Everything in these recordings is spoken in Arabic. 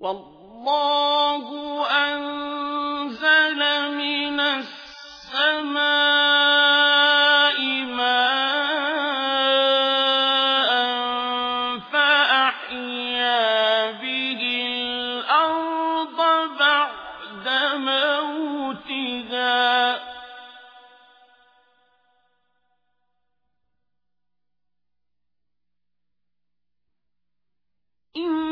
والله أنزل من السماء ماء فأحيا به الأرض بعد موتها. إن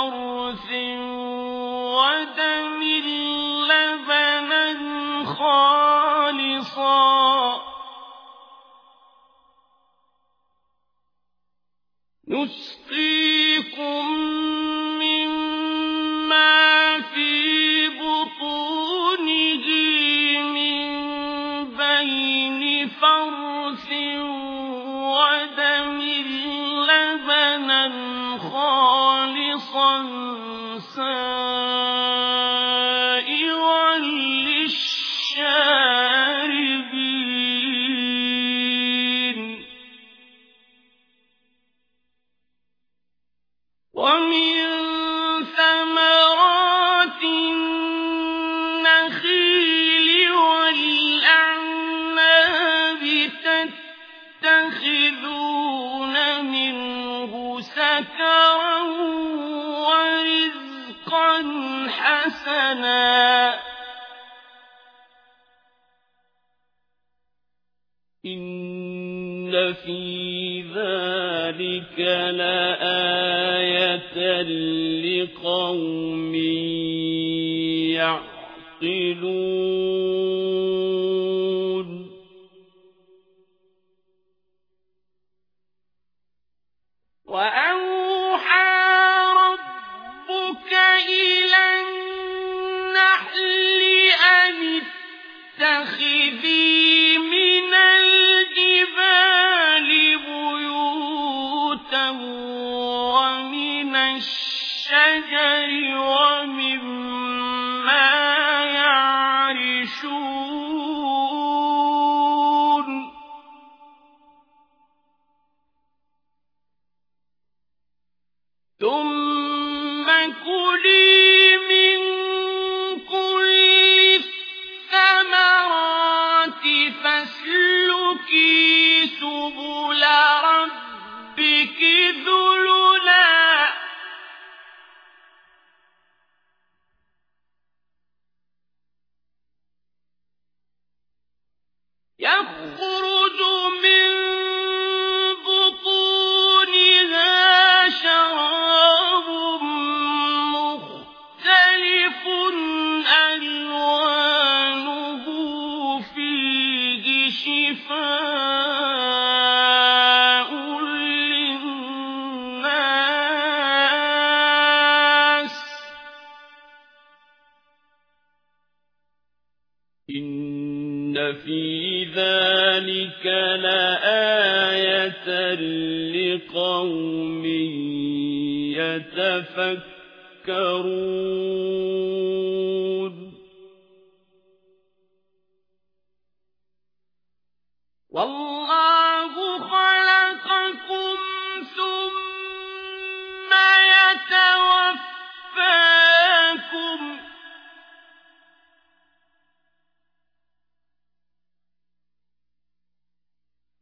فرث ودم لبنا خالصا. نسقيكم مما في بطونه من بين فرث ودم لبنا خالصا. سائغا حسنا إن في ذلك لآية لقوم يعقلون. الشجر ومما يعرشون. ثم إن في ذلك لآية لقوم يتفكرون والله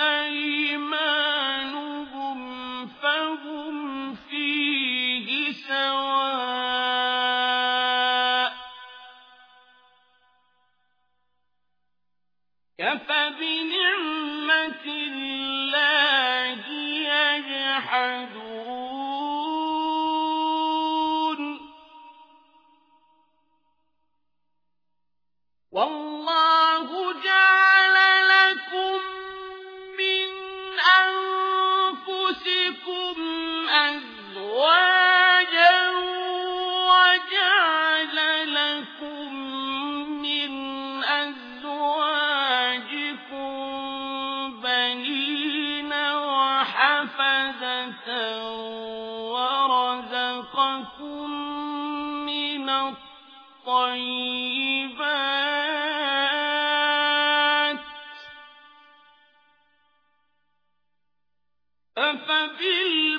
أيمانهم فهم فيه سواء أفبنعمة الله يجحدون أزواجكم بنين ورزقكم من الطيبات. يؤمنون